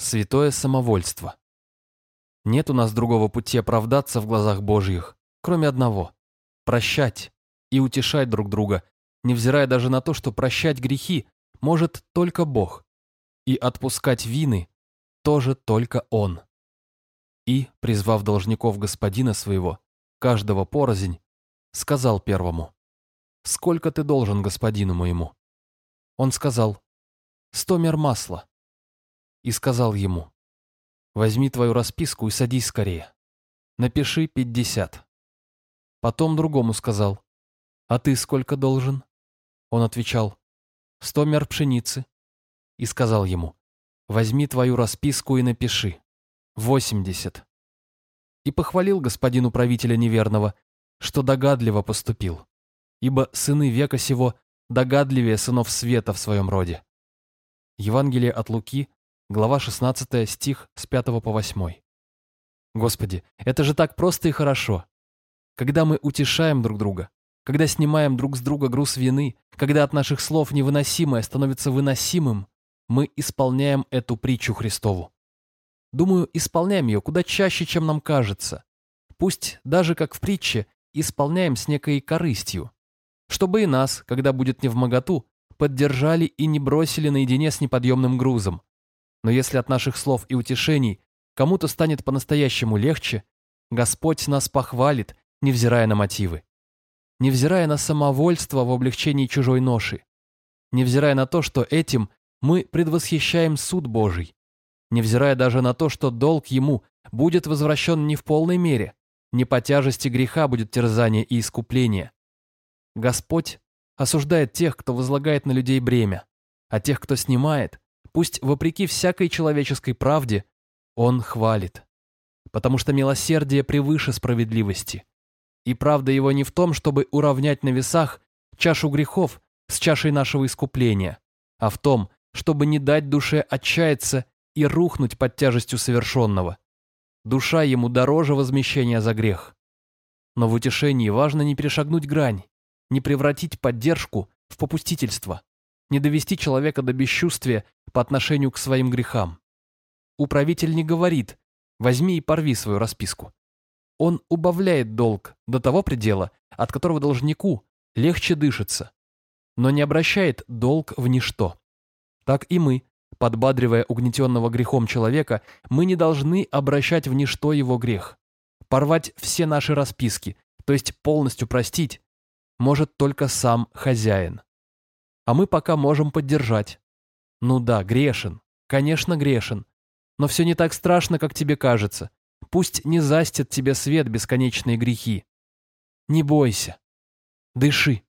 Святое самовольство. Нет у нас другого пути оправдаться в глазах Божьих, кроме одного – прощать и утешать друг друга, невзирая даже на то, что прощать грехи может только Бог, и отпускать вины тоже только Он. И, призвав должников господина своего, каждого порознь, сказал первому, «Сколько ты должен господину моему?» Он сказал, «Сто мер масла». И сказал ему, «Возьми твою расписку и садись скорее. Напиши пятьдесят». Потом другому сказал, «А ты сколько должен?» Он отвечал, «Сто мер пшеницы». И сказал ему, «Возьми твою расписку и напиши. Восемьдесят». И похвалил господину правителя неверного, что догадливо поступил, ибо сыны века сего догадливее сынов света в своем роде. Евангелие от Луки, глава 16, стих с 5 по 8. Господи, это же так просто и хорошо. Когда мы утешаем друг друга, когда снимаем друг с друга груз вины, когда от наших слов невыносимое становится выносимым, мы исполняем эту притчу Христову. Думаю, исполняем ее куда чаще, чем нам кажется. Пусть даже как в притче исполняем с некой корыстью, чтобы и нас, когда будет не в моготу, поддержали и не бросили наедине с неподъемным грузом. Но если от наших слов и утешений кому-то станет по-настоящему легче, Господь нас похвалит, невзирая на мотивы. Невзирая на самовольство в облегчении чужой ноши. Невзирая на то, что этим мы предвосхищаем суд Божий. Невзирая даже на то, что долг ему будет возвращен не в полной мере, не по тяжести греха будет терзание и искупление. Господь осуждает тех, кто возлагает на людей бремя, а тех, кто снимает, пусть вопреки всякой человеческой правде, Он хвалит. Потому что милосердие превыше справедливости. И правда его не в том, чтобы уравнять на весах чашу грехов с чашей нашего искупления, а в том, чтобы не дать душе отчаяться и рухнуть под тяжестью совершенного. Душа ему дороже возмещения за грех. Но в утешении важно не перешагнуть грань, не превратить поддержку в попустительство, не довести человека до бесчувствия по отношению к своим грехам. Управитель не говорит «возьми и порви свою расписку». Он убавляет долг до того предела, от которого должнику легче дышится, но не обращает долг в ничто. Так и мы, Подбадривая угнетенного грехом человека, мы не должны обращать в ничто его грех. Порвать все наши расписки, то есть полностью простить, может только сам хозяин. А мы пока можем поддержать. Ну да, грешен, конечно грешен, но все не так страшно, как тебе кажется. Пусть не застит тебе свет бесконечные грехи. Не бойся. Дыши.